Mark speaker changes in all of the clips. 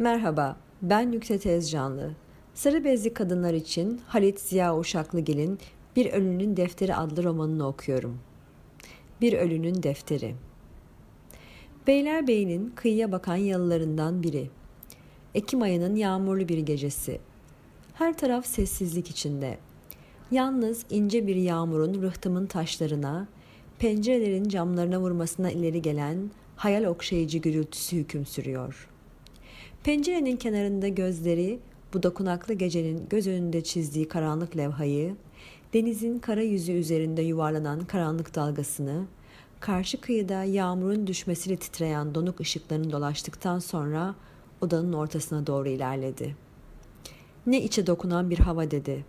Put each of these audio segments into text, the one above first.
Speaker 1: Merhaba, ben Nükse Tezcanlı. Sarı bezli kadınlar için Halit Ziya Uşaklıgil'in Bir Ölünün Defteri adlı romanını okuyorum. Bir Ölünün Defteri Beylerbeyi'nin kıyıya bakan yalılarından biri. Ekim ayının yağmurlu bir gecesi. Her taraf sessizlik içinde. Yalnız ince bir yağmurun rıhtımın taşlarına, pencerelerin camlarına vurmasına ileri gelen hayal okşayıcı gürültüsü hüküm sürüyor.'' Pencerenin kenarında gözleri bu dokunaklı gecenin göz önünde çizdiği karanlık levhayı, denizin kara yüzü üzerinde yuvarlanan karanlık dalgasını, karşı kıyıda yağmurun düşmesiyle titreyen donuk ışıklarını dolaştıktan sonra odanın ortasına doğru ilerledi. Ne içe dokunan bir hava dedi.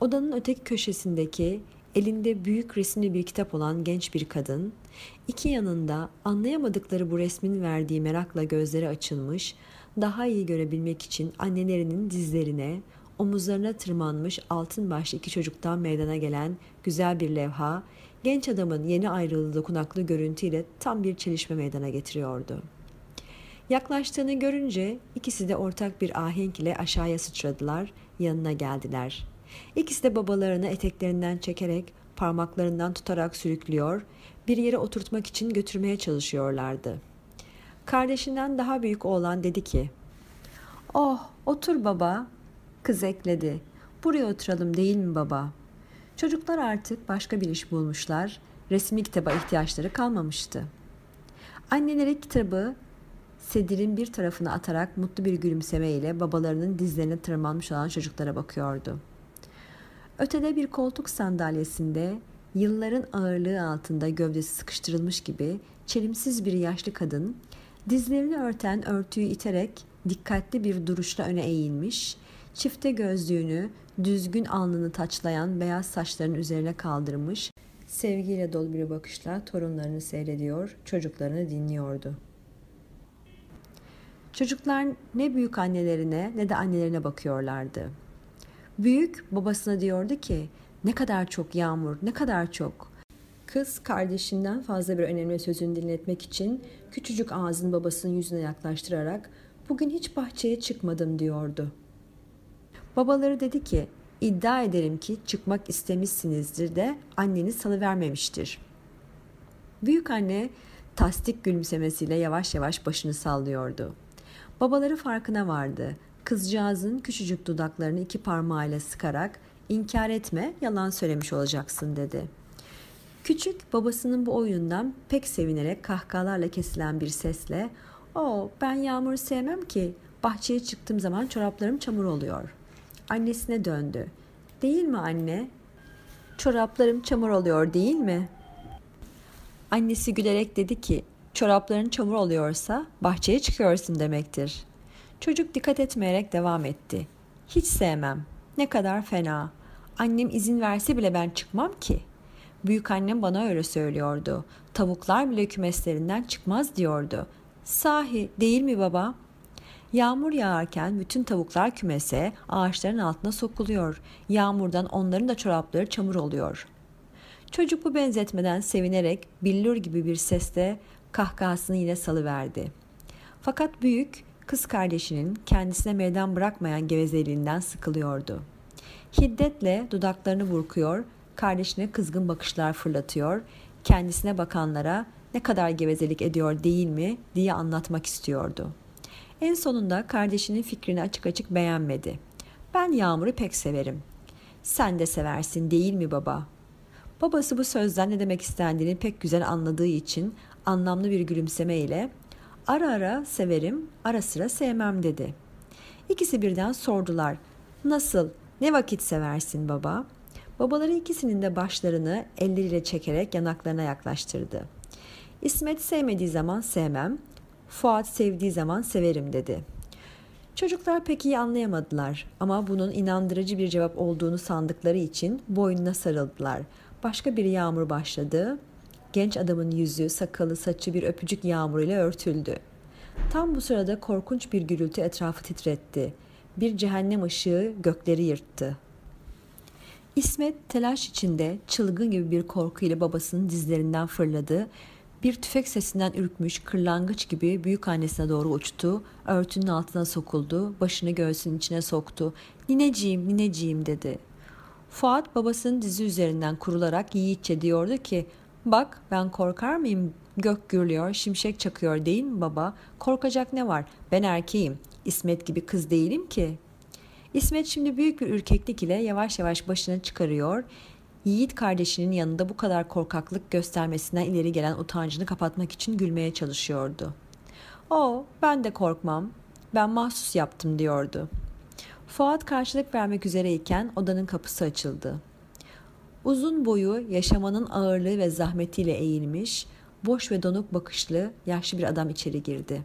Speaker 1: Odanın öteki köşesindeki elinde büyük resimli bir kitap olan genç bir kadın, iki yanında anlayamadıkları bu resmin verdiği merakla gözleri açılmış, daha iyi görebilmek için annelerinin dizlerine, omuzlarına tırmanmış altın başlı iki çocuktan meydana gelen güzel bir levha, genç adamın yeni ayrıldığı dokunaklı görüntüyle tam bir çelişme meydana getiriyordu. Yaklaştığını görünce ikisi de ortak bir ahenk ile aşağıya sıçradılar, yanına geldiler. İkisi de babalarını eteklerinden çekerek, parmaklarından tutarak sürüklüyor, bir yere oturtmak için götürmeye çalışıyorlardı.'' Kardeşinden daha büyük oğlan dedi ki, ''Oh otur baba.'' Kız ekledi, ''Buraya oturalım değil mi baba?'' Çocuklar artık başka bir iş bulmuşlar, resmi kitaba ihtiyaçları kalmamıştı. Anneleri kitabı sedirin bir tarafına atarak mutlu bir gülümsemeyle babalarının dizlerine tırmanmış olan çocuklara bakıyordu. Ötede bir koltuk sandalyesinde yılların ağırlığı altında gövdesi sıkıştırılmış gibi çelimsiz bir yaşlı kadın Dizlerini örten örtüyü iterek dikkatli bir duruşla öne eğilmiş, çifte gözlüğünü, düzgün alnını taçlayan beyaz saçlarının üzerine kaldırmış, sevgiyle dolu bir bakışla torunlarını seyrediyor, çocuklarını dinliyordu. Çocuklar ne büyük annelerine ne de annelerine bakıyorlardı. Büyük babasına diyordu ki ne kadar çok yağmur, ne kadar çok. Kız kardeşinden fazla bir önemli sözünü dinletmek için küçücük ağzını babasının yüzüne yaklaştırarak bugün hiç bahçeye çıkmadım diyordu. Babaları dedi ki iddia ederim ki çıkmak istemişsinizdir de anneniz salıvermemiştir. Büyük anne tasdik gülümsemesiyle yavaş yavaş başını sallıyordu. Babaları farkına vardı. Kızcağızın küçücük dudaklarını iki parmağıyla sıkarak inkar etme yalan söylemiş olacaksın dedi.'' Küçük babasının bu oyundan pek sevinerek kahkahalarla kesilen bir sesle ''O ben yağmuru sevmem ki bahçeye çıktığım zaman çoraplarım çamur oluyor.'' Annesine döndü. ''Değil mi anne? Çoraplarım çamur oluyor değil mi?'' Annesi gülerek dedi ki çorapların çamur oluyorsa bahçeye çıkıyorsun demektir. Çocuk dikkat etmeyerek devam etti. Hiç sevmem. Ne kadar fena. Annem izin verse bile ben çıkmam ki.'' Büyük annem bana öyle söylüyordu. Tavuklar bile kümeslerinden çıkmaz diyordu. Sahi değil mi baba? Yağmur yağarken bütün tavuklar kümese, ağaçların altına sokuluyor. Yağmurdan onların da çorapları çamur oluyor. Çocuk bu benzetmeden sevinerek billur gibi bir sesle kahkahasını yine salıverdi. Fakat büyük kız kardeşinin kendisine meydan bırakmayan gevezeliğinden sıkılıyordu. Hiddetle dudaklarını burkuyor, kardeşine kızgın bakışlar fırlatıyor, kendisine bakanlara ne kadar gevezelik ediyor değil mi diye anlatmak istiyordu. En sonunda kardeşinin fikrini açık açık beğenmedi. Ben Yağmur'u pek severim. Sen de seversin değil mi baba? Babası bu sözden ne demek istendiğini pek güzel anladığı için anlamlı bir gülümseme ile ara ara severim, ara sıra sevmem dedi. İkisi birden sordular. Nasıl, ne vakit seversin baba?'' Babaları ikisinin de başlarını elleriyle çekerek yanaklarına yaklaştırdı. İsmet sevmediği zaman sevmem, Fuat sevdiği zaman severim dedi. Çocuklar pek iyi anlayamadılar ama bunun inandırıcı bir cevap olduğunu sandıkları için boynuna sarıldılar. Başka bir yağmur başladı. Genç adamın yüzü, sakalı, saçı bir öpücük yağmuruyla örtüldü. Tam bu sırada korkunç bir gürültü etrafı titretti. Bir cehennem ışığı gökleri yırttı. İsmet telaş içinde çılgın gibi bir korkuyla babasının dizlerinden fırladı. Bir tüfek sesinden ürkmüş kırlangıç gibi büyük annesine doğru uçtu, örtünün altına sokuldu, başını göğsünün içine soktu. Nineciğim, nineciğim dedi. Fuat babasının dizi üzerinden kurularak yiğitçe diyordu ki, bak ben korkar mıyım? Gök gürlüyor, şimşek çakıyor değil mi baba? Korkacak ne var? Ben erkeğim. İsmet gibi kız değilim ki. İsmet şimdi büyük bir ürkeklik ile yavaş yavaş başını çıkarıyor. Yiğit kardeşinin yanında bu kadar korkaklık göstermesinden ileri gelen utancını kapatmak için gülmeye çalışıyordu. O, ben de korkmam. Ben mahsus yaptım diyordu. Fuat karşılık vermek üzereyken odanın kapısı açıldı. Uzun boyu yaşamanın ağırlığı ve zahmetiyle eğilmiş, boş ve donuk bakışlı yaşlı bir adam içeri girdi.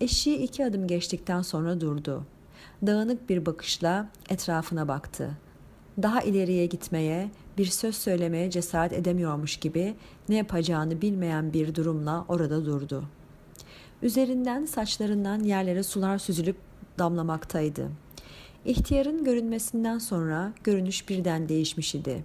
Speaker 1: Eşiği iki adım geçtikten sonra durdu. Dağınık bir bakışla etrafına baktı. Daha ileriye gitmeye, bir söz söylemeye cesaret edemiyormuş gibi ne yapacağını bilmeyen bir durumla orada durdu. Üzerinden saçlarından yerlere sular süzülüp damlamaktaydı. İhtiyarın görünmesinden sonra görünüş birden değişmiş idi.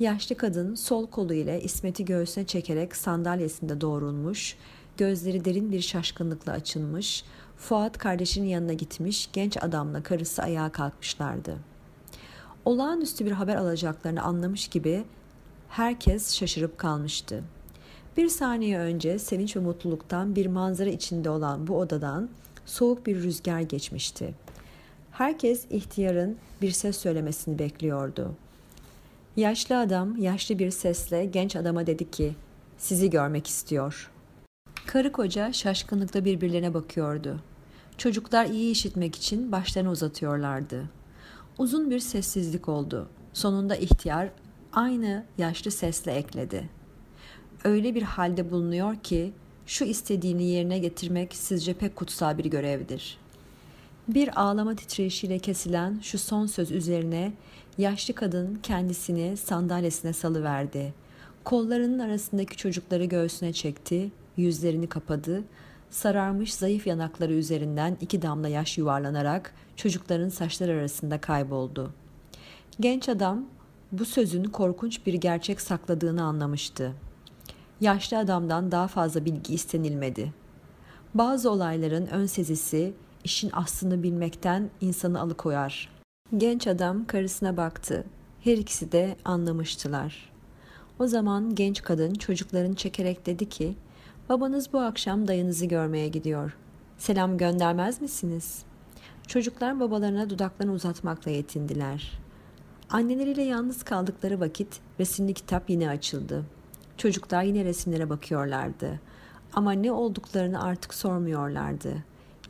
Speaker 1: Yaşlı kadın sol kolu ile İsmet'i göğsüne çekerek sandalyesinde doğrulmuş, gözleri derin bir şaşkınlıkla açılmış, Fuat kardeşinin yanına gitmiş, genç adamla karısı ayağa kalkmışlardı. Olağanüstü bir haber alacaklarını anlamış gibi herkes şaşırıp kalmıştı. Bir saniye önce sevinç ve mutluluktan bir manzara içinde olan bu odadan soğuk bir rüzgar geçmişti. Herkes ihtiyarın bir ses söylemesini bekliyordu. Yaşlı adam yaşlı bir sesle genç adama dedi ki, sizi görmek istiyor. Karı koca şaşkınlıkla birbirlerine bakıyordu. Çocuklar iyi işitmek için başlarını uzatıyorlardı. Uzun bir sessizlik oldu. Sonunda ihtiyar aynı yaşlı sesle ekledi. Öyle bir halde bulunuyor ki şu istediğini yerine getirmek sizce pek kutsal bir görevdir. Bir ağlama titreşiyle kesilen şu son söz üzerine yaşlı kadın kendisini sandalyesine salıverdi. Kollarının arasındaki çocukları göğsüne çekti, yüzlerini kapadı, sararmış zayıf yanakları üzerinden iki damla yaş yuvarlanarak çocukların saçları arasında kayboldu. Genç adam bu sözün korkunç bir gerçek sakladığını anlamıştı. Yaşlı adamdan daha fazla bilgi istenilmedi. Bazı olayların ön sezisi işin aslını bilmekten insanı alıkoyar. Genç adam karısına baktı. Her ikisi de anlamıştılar. O zaman genç kadın çocukların çekerek dedi ki, babanız bu akşam dayınızı görmeye gidiyor. Selam göndermez misiniz? Çocuklar babalarına dudaklarını uzatmakla yetindiler. Anneleriyle yalnız kaldıkları vakit resimli kitap yine açıldı. Çocuklar yine resimlere bakıyorlardı. Ama ne olduklarını artık sormuyorlardı.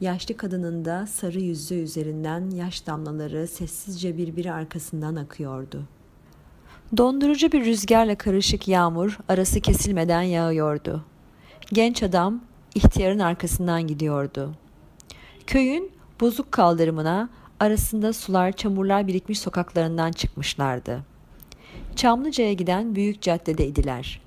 Speaker 1: Yaşlı kadının da sarı yüzü üzerinden yaş damlaları sessizce birbiri arkasından akıyordu. Dondurucu bir rüzgarla karışık yağmur arası kesilmeden yağıyordu. Genç adam ihtiyarın arkasından gidiyordu. Köyün bozuk kaldırımına arasında sular, çamurlar birikmiş sokaklarından çıkmışlardı. Çamlıca'ya giden büyük caddedeydiler.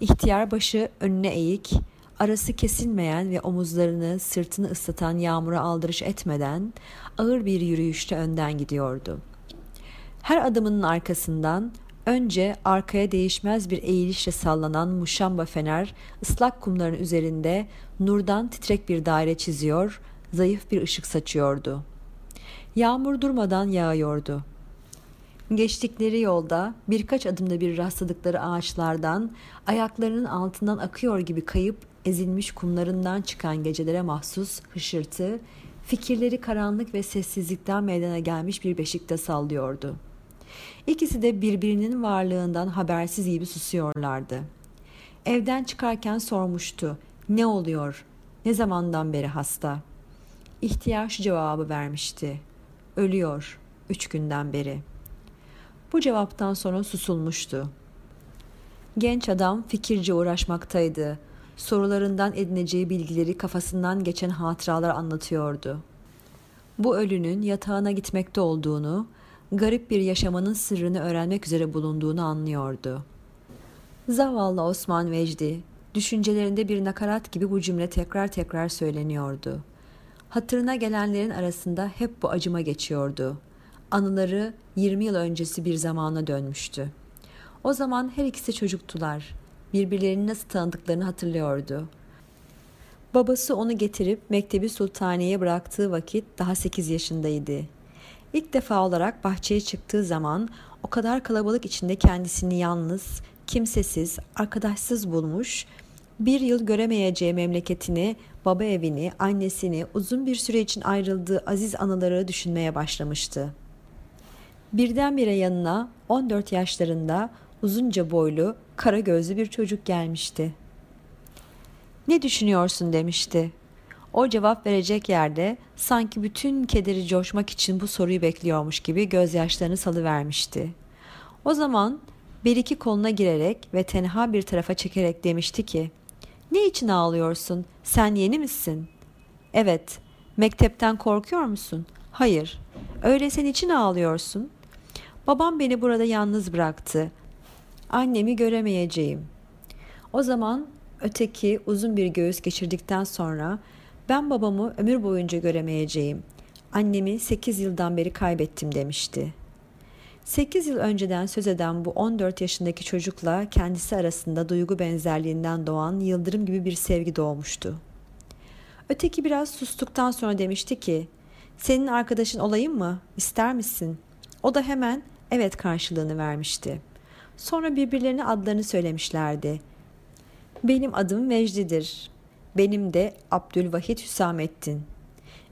Speaker 1: İhtiyar başı önüne eğik, arası kesilmeyen ve omuzlarını, sırtını ıslatan yağmura aldırış etmeden ağır bir yürüyüşte önden gidiyordu. Her adımının arkasından önce arkaya değişmez bir eğilişle sallanan muşamba fener ıslak kumların üzerinde nurdan titrek bir daire çiziyor, zayıf bir ışık saçıyordu. Yağmur durmadan yağıyordu. Geçtikleri yolda birkaç adımda bir rastladıkları ağaçlardan ayaklarının altından akıyor gibi kayıp ezilmiş kumlarından çıkan gecelere mahsus hışırtı, fikirleri karanlık ve sessizlikten meydana gelmiş bir beşikte sallıyordu. İkisi de birbirinin varlığından habersiz gibi susuyorlardı. Evden çıkarken sormuştu. Ne oluyor? Ne zamandan beri hasta? İhtiyar cevabı vermişti. Ölüyor. Üç günden beri. Bu cevaptan sonra susulmuştu. Genç adam fikirce uğraşmaktaydı sorularından edineceği bilgileri kafasından geçen hatıralar anlatıyordu. Bu ölünün yatağına gitmekte olduğunu, garip bir yaşamanın sırrını öğrenmek üzere bulunduğunu anlıyordu. Zavallı Osman Vecdi, düşüncelerinde bir nakarat gibi bu cümle tekrar tekrar söyleniyordu. Hatırına gelenlerin arasında hep bu acıma geçiyordu. Anıları 20 yıl öncesi bir zamana dönmüştü. O zaman her ikisi çocuktular birbirlerini nasıl tanıdıklarını hatırlıyordu. Babası onu getirip Mektebi Sultaniye'ye bıraktığı vakit daha 8 yaşındaydı. İlk defa olarak bahçeye çıktığı zaman o kadar kalabalık içinde kendisini yalnız, kimsesiz, arkadaşsız bulmuş, bir yıl göremeyeceği memleketini, baba evini, annesini, uzun bir süre için ayrıldığı aziz anıları düşünmeye başlamıştı. Birdenbire yanına 14 yaşlarında uzunca boylu, kara gözlü bir çocuk gelmişti. Ne düşünüyorsun demişti. O cevap verecek yerde sanki bütün kederi coşmak için bu soruyu bekliyormuş gibi gözyaşlarını salıvermişti. O zaman bir iki koluna girerek ve tenha bir tarafa çekerek demişti ki ''Ne için ağlıyorsun? Sen yeni misin?'' ''Evet.'' ''Mektepten korkuyor musun?'' ''Hayır.'' ''Öyleyse için ağlıyorsun?'' ''Babam beni burada yalnız bıraktı. Annemi göremeyeceğim.'' O zaman öteki uzun bir göğüs geçirdikten sonra ben babamı ömür boyunca göremeyeceğim. Annemi 8 yıldan beri kaybettim demişti. 8 yıl önceden söz eden bu 14 yaşındaki çocukla kendisi arasında duygu benzerliğinden doğan yıldırım gibi bir sevgi doğmuştu. Öteki biraz sustuktan sonra demişti ki, senin arkadaşın olayım mı? İster misin? O da hemen evet karşılığını vermişti. Sonra birbirlerine adlarını söylemişlerdi. Benim adım Mecdi'dir. Benim de Abdülvahit Hüsamettin.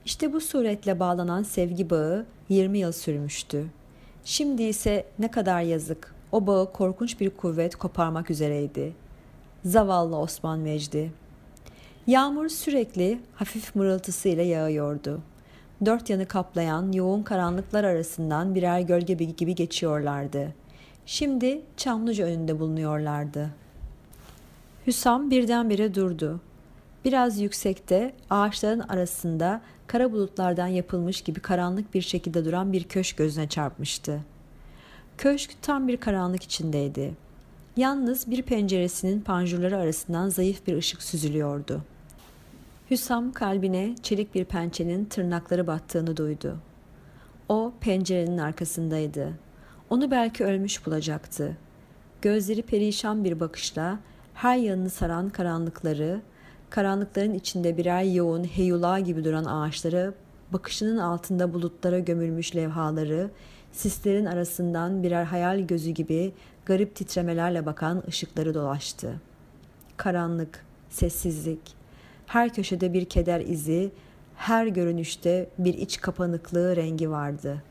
Speaker 1: İşte bu suretle bağlanan sevgi bağı 20 yıl sürmüştü. Şimdi ise ne kadar yazık. O bağı korkunç bir kuvvet koparmak üzereydi. Zavallı Osman Mecdi. Yağmur sürekli hafif mırıltısıyla yağıyordu. Dört yanı kaplayan yoğun karanlıklar arasından birer gölge gibi geçiyorlardı. Şimdi Çamlıca önünde bulunuyorlardı. Hüsam birdenbire durdu. Biraz yüksekte ağaçların arasında kara bulutlardan yapılmış gibi karanlık bir şekilde duran bir köşk gözüne çarpmıştı. Köşk tam bir karanlık içindeydi. Yalnız bir penceresinin panjurları arasından zayıf bir ışık süzülüyordu. Hüsam kalbine çelik bir pençenin tırnakları battığını duydu. O pencerenin arkasındaydı. Onu belki ölmüş bulacaktı. Gözleri perişan bir bakışla her yanını saran karanlıkları, karanlıkların içinde birer yoğun heyula gibi duran ağaçları, bakışının altında bulutlara gömülmüş levhaları, sislerin arasından birer hayal gözü gibi garip titremelerle bakan ışıkları dolaştı. Karanlık, sessizlik, her köşede bir keder izi, her görünüşte bir iç kapanıklığı rengi vardı.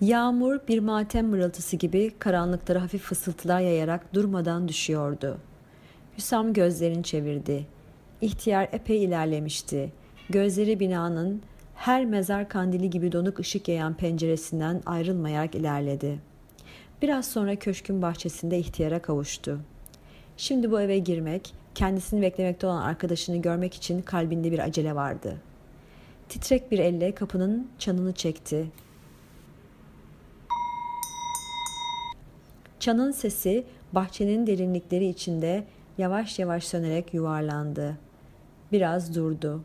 Speaker 1: Yağmur bir matem mırıltısı gibi karanlıklara hafif fısıltılar yayarak durmadan düşüyordu.'' Hüsam gözlerini çevirdi. İhtiyar epey ilerlemişti. Gözleri binanın her mezar kandili gibi donuk ışık yayan penceresinden ayrılmayarak ilerledi. Biraz sonra köşkün bahçesinde ihtiyara kavuştu. Şimdi bu eve girmek, kendisini beklemekte olan arkadaşını görmek için kalbinde bir acele vardı. Titrek bir elle kapının çanını çekti. Çanın sesi bahçenin derinlikleri içinde yavaş yavaş sönerek yuvarlandı. Biraz durdu.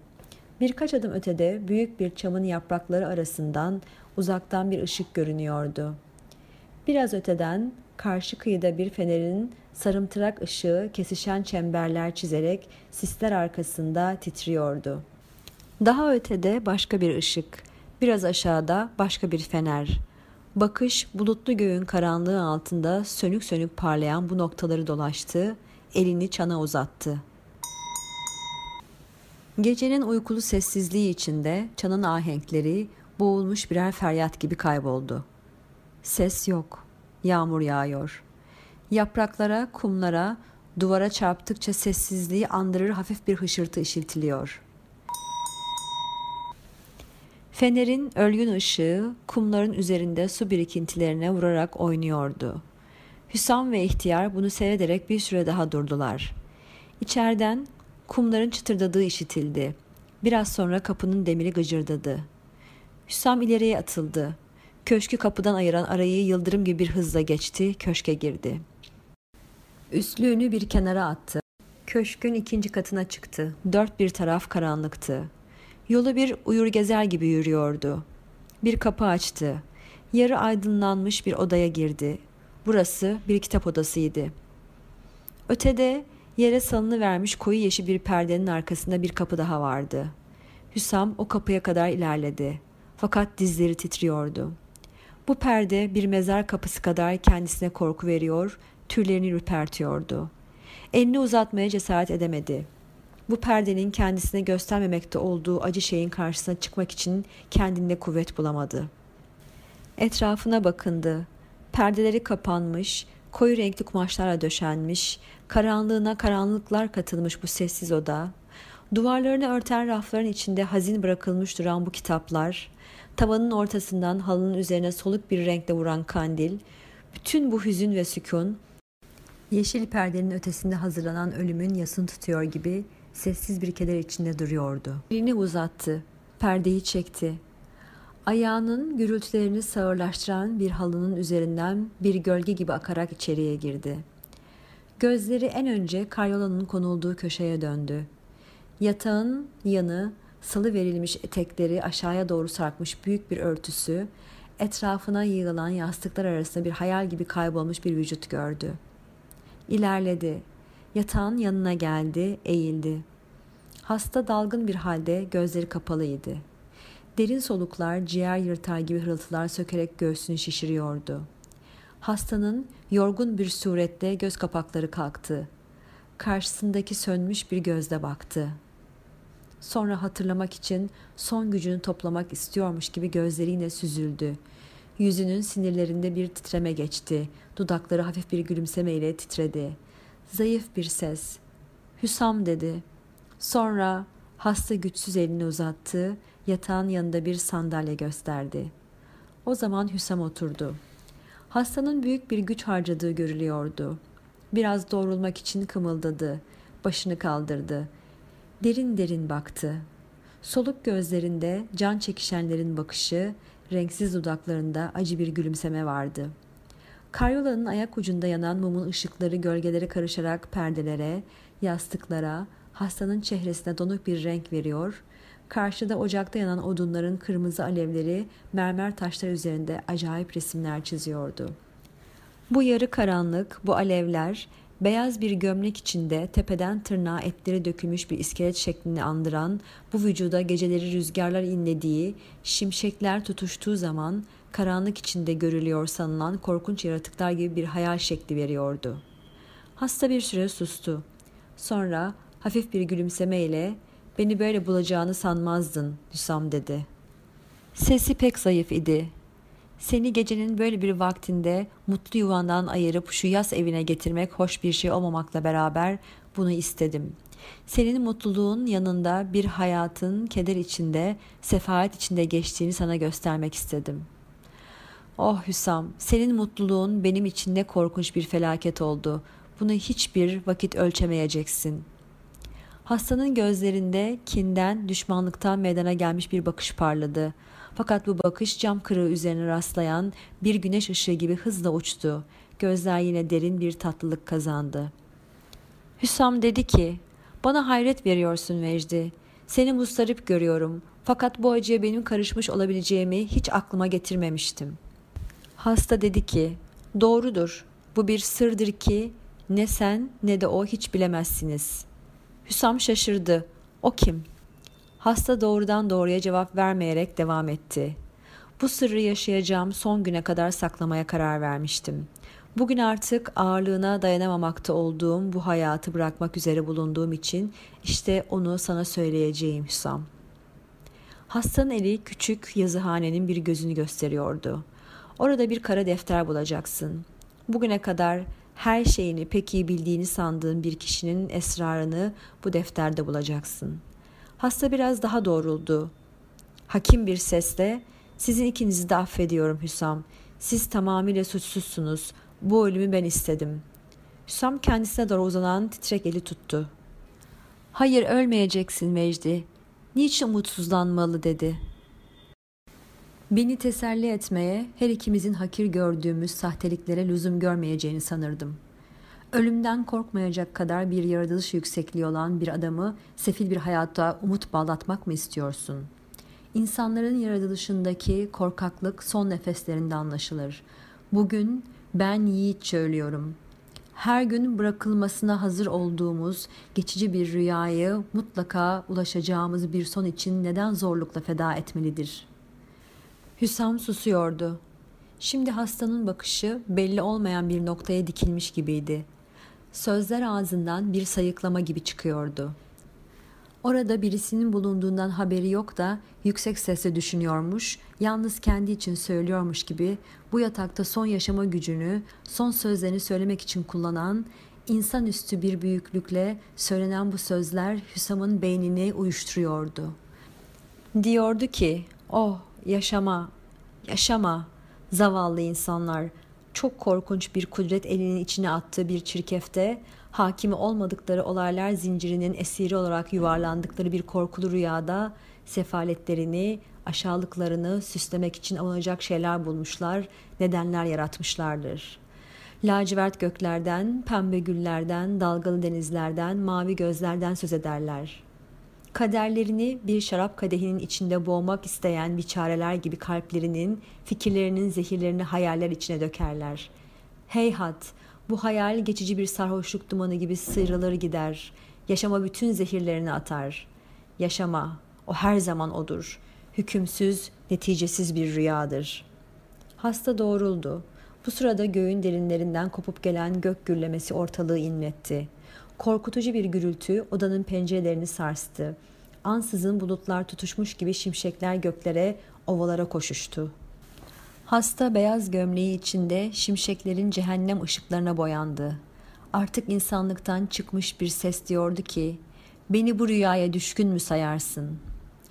Speaker 1: Birkaç adım ötede büyük bir çamın yaprakları arasından uzaktan bir ışık görünüyordu. Biraz öteden karşı kıyıda bir fenerin sarımtırak ışığı kesişen çemberler çizerek sisler arkasında titriyordu. Daha ötede başka bir ışık, biraz aşağıda başka bir fener. Bakış bulutlu göğün karanlığı altında sönük sönük parlayan bu noktaları dolaştı elini çana uzattı. Gecenin uykulu sessizliği içinde çanın ahenkleri boğulmuş birer feryat gibi kayboldu. Ses yok. Yağmur yağıyor. Yapraklara, kumlara, duvara çarptıkça sessizliği andırır hafif bir hışırtı işiltiliyor. Fenerin ölgün ışığı kumların üzerinde su birikintilerine vurarak oynuyordu. Hüsam ve ihtiyar bunu seyrederek bir süre daha durdular. İçeriden kumların çıtırdadığı işitildi. Biraz sonra kapının demiri gıcırdadı. Hüsam ileriye atıldı. Köşkü kapıdan ayıran arayı yıldırım gibi bir hızla geçti, köşke girdi. Üstlüğünü bir kenara attı. Köşkün ikinci katına çıktı. Dört bir taraf karanlıktı. Yolu bir uyur gezer gibi yürüyordu. Bir kapı açtı. Yarı aydınlanmış bir odaya girdi. Burası bir kitap odasıydı. Ötede yere salını vermiş koyu yeşil bir perdenin arkasında bir kapı daha vardı. Hüsam o kapıya kadar ilerledi. Fakat dizleri titriyordu. Bu perde bir mezar kapısı kadar kendisine korku veriyor, tüylerini ürpertiyordu. Elini uzatmaya cesaret edemedi. Bu perdenin kendisine göstermemekte olduğu acı şeyin karşısına çıkmak için kendinde kuvvet bulamadı. Etrafına bakındı. Perdeleri kapanmış, koyu renkli kumaşlarla döşenmiş, karanlığına karanlıklar katılmış bu sessiz oda. Duvarlarını örten rafların içinde hazin bırakılmış duran bu kitaplar, tavanın ortasından halının üzerine soluk bir renkle vuran kandil, bütün bu hüzün ve sükun, yeşil perdenin ötesinde hazırlanan ölümün yasını tutuyor gibi sessiz bir keder içinde duruyordu. Elini uzattı, perdeyi çekti. Ayağının gürültülerini sağırlaştıran bir halının üzerinden bir gölge gibi akarak içeriye girdi. Gözleri en önce karyolanın konulduğu köşeye döndü. Yatağın yanı, salı verilmiş etekleri aşağıya doğru sarkmış büyük bir örtüsü, etrafına yığılan yastıklar arasında bir hayal gibi kaybolmuş bir vücut gördü. İlerledi. Yatağın yanına geldi, eğildi. Hasta dalgın bir halde gözleri kapalıydı. Derin soluklar ciğer yırtar gibi hırıltılar sökerek göğsünü şişiriyordu. Hastanın yorgun bir suretle göz kapakları kalktı. Karşısındaki sönmüş bir gözle baktı. Sonra hatırlamak için son gücünü toplamak istiyormuş gibi gözleri yine süzüldü. Yüzünün sinirlerinde bir titreme geçti. Dudakları hafif bir gülümsemeyle titredi. Zayıf bir ses. Hüsam dedi. Sonra hasta güçsüz elini uzattı, yatağın yanında bir sandalye gösterdi. O zaman Hüsam oturdu. Hastanın büyük bir güç harcadığı görülüyordu. Biraz doğrulmak için kımıldadı. Başını kaldırdı. Derin derin baktı. Soluk gözlerinde can çekişenlerin bakışı, renksiz dudaklarında acı bir gülümseme vardı. Karyolanın ayak ucunda yanan mumun ışıkları gölgelere karışarak perdelere, yastıklara, hastanın çehresine donuk bir renk veriyor, karşıda ocakta yanan odunların kırmızı alevleri mermer taşlar üzerinde acayip resimler çiziyordu. Bu yarı karanlık, bu alevler beyaz bir gömlek içinde tepeden tırnağa etleri dökülmüş bir iskelet şeklini andıran, bu vücuda geceleri rüzgarlar inlediği, şimşekler tutuştuğu zaman karanlık içinde görülüyor sanılan korkunç yaratıklar gibi bir hayal şekli veriyordu. Hasta bir süre sustu. Sonra hafif bir gülümsemeyle beni böyle bulacağını sanmazdın Hüsam dedi. Sesi pek zayıf idi. Seni gecenin böyle bir vaktinde mutlu yuvandan ayırıp şu yaz evine getirmek hoş bir şey olmamakla beraber bunu istedim. Senin mutluluğun yanında bir hayatın keder içinde, sefalet içinde geçtiğini sana göstermek istedim. Oh Hüsam, senin mutluluğun benim için ne korkunç bir felaket oldu. Bunu hiçbir vakit ölçemeyeceksin.'' Hastanın gözlerinde kinden, düşmanlıktan meydana gelmiş bir bakış parladı. Fakat bu bakış cam kırığı üzerine rastlayan bir güneş ışığı gibi hızla uçtu. Gözler yine derin bir tatlılık kazandı. Hüsam dedi ki, bana hayret veriyorsun Vecdi. Seni mustarip görüyorum. Fakat bu acıya benim karışmış olabileceğimi hiç aklıma getirmemiştim. Hasta dedi ki, doğrudur. Bu bir sırdır ki ne sen ne de o hiç bilemezsiniz.'' Hüsam şaşırdı. O kim? Hasta doğrudan doğruya cevap vermeyerek devam etti. Bu sırrı yaşayacağım son güne kadar saklamaya karar vermiştim. Bugün artık ağırlığına dayanamamakta olduğum bu hayatı bırakmak üzere bulunduğum için işte onu sana söyleyeceğim Hüsam. Hastanın eli küçük yazıhanenin bir gözünü gösteriyordu. Orada bir kara defter bulacaksın. Bugüne kadar her şeyini pek iyi bildiğini sandığın bir kişinin esrarını bu defterde bulacaksın. Hasta biraz daha doğruldu. Hakim bir sesle sizin ikinizi de affediyorum Hüsam. Siz tamamıyla suçsuzsunuz. Bu ölümü ben istedim. Hüsam kendisine doğru uzanan titrek eli tuttu. Hayır ölmeyeceksin Mecdi. Niçin umutsuzlanmalı dedi. Beni teselli etmeye, her ikimizin hakir gördüğümüz sahteliklere lüzum görmeyeceğini sanırdım. Ölümden korkmayacak kadar bir yaratılış yüksekliği olan bir adamı sefil bir hayatta umut bağlatmak mı istiyorsun? İnsanların yaratılışındaki korkaklık son nefeslerinde anlaşılır. Bugün ben yiğitçe ölüyorum. her gün bırakılmasına hazır olduğumuz geçici bir rüyayı mutlaka ulaşacağımız bir son için neden zorlukla feda etmelidir? Hüsam susuyordu. Şimdi hastanın bakışı belli olmayan bir noktaya dikilmiş gibiydi. Sözler ağzından bir sayıklama gibi çıkıyordu. Orada birisinin bulunduğundan haberi yok da yüksek sesle düşünüyormuş, yalnız kendi için söylüyormuş gibi bu yatakta son yaşama gücünü, son sözlerini söylemek için kullanan, insanüstü bir büyüklükle söylenen bu sözler Hüsam'ın beynini uyuşturuyordu. Diyordu ki, oh yaşama, yaşama, zavallı insanlar, çok korkunç bir kudret elinin içine attığı bir çirkefte, hakimi olmadıkları olaylar zincirinin esiri olarak yuvarlandıkları bir korkulu rüyada sefaletlerini, aşağılıklarını süslemek için alınacak şeyler bulmuşlar, nedenler yaratmışlardır. Lacivert göklerden, pembe güllerden, dalgalı denizlerden, mavi gözlerden söz ederler. Kaderlerini bir şarap kadehinin içinde boğmak isteyen biçareler gibi kalplerinin, fikirlerinin zehirlerini hayaller içine dökerler. Heyhat, bu hayal geçici bir sarhoşluk dumanı gibi sıyrılır gider. Yaşama bütün zehirlerini atar. Yaşama, o her zaman odur. Hükümsüz, neticesiz bir rüyadır. Hasta doğruldu. Bu sırada göğün derinlerinden kopup gelen gök gürlemesi ortalığı inletti. Korkutucu bir gürültü odanın pencerelerini sarstı. Ansızın bulutlar tutuşmuş gibi şimşekler göklere, ovalara koşuştu. Hasta beyaz gömleği içinde şimşeklerin cehennem ışıklarına boyandı. Artık insanlıktan çıkmış bir ses diyordu ki, beni bu rüyaya düşkün mü sayarsın?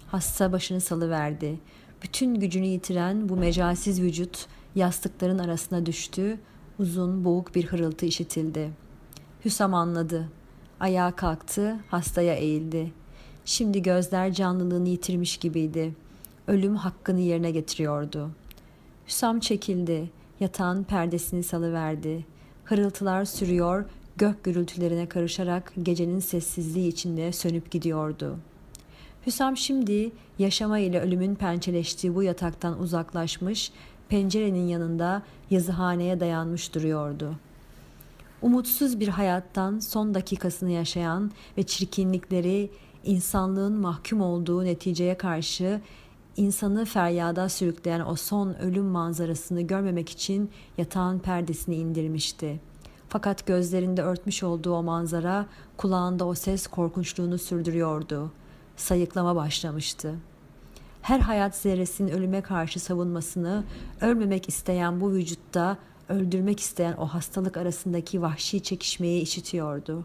Speaker 1: Hasta başını salıverdi. Bütün gücünü yitiren bu mecalsiz vücut yastıkların arasına düştü, uzun boğuk bir hırıltı işitildi. Hüsam anladı. Ayağa kalktı, hastaya eğildi. Şimdi gözler canlılığını yitirmiş gibiydi. Ölüm hakkını yerine getiriyordu.'' Hüsam çekildi. Yatağın perdesini salıverdi. Hırıltılar sürüyor, gök gürültülerine karışarak gecenin sessizliği içinde sönüp gidiyordu. Hüsam şimdi yaşama ile ölümün pençeleştiği bu yataktan uzaklaşmış, pencerenin yanında yazıhaneye dayanmış duruyordu. Umutsuz bir hayattan son dakikasını yaşayan ve çirkinlikleri insanlığın mahkum olduğu neticeye karşı insanı feryada sürükleyen o son ölüm manzarasını görmemek için yatağın perdesini indirmişti. Fakat gözlerinde örtmüş olduğu o manzara, kulağında o ses korkunçluğunu sürdürüyordu. Sayıklama başlamıştı. Her hayat zerresinin ölüme karşı savunmasını, ölmemek isteyen bu vücutta öldürmek isteyen o hastalık arasındaki vahşi çekişmeyi işitiyordu.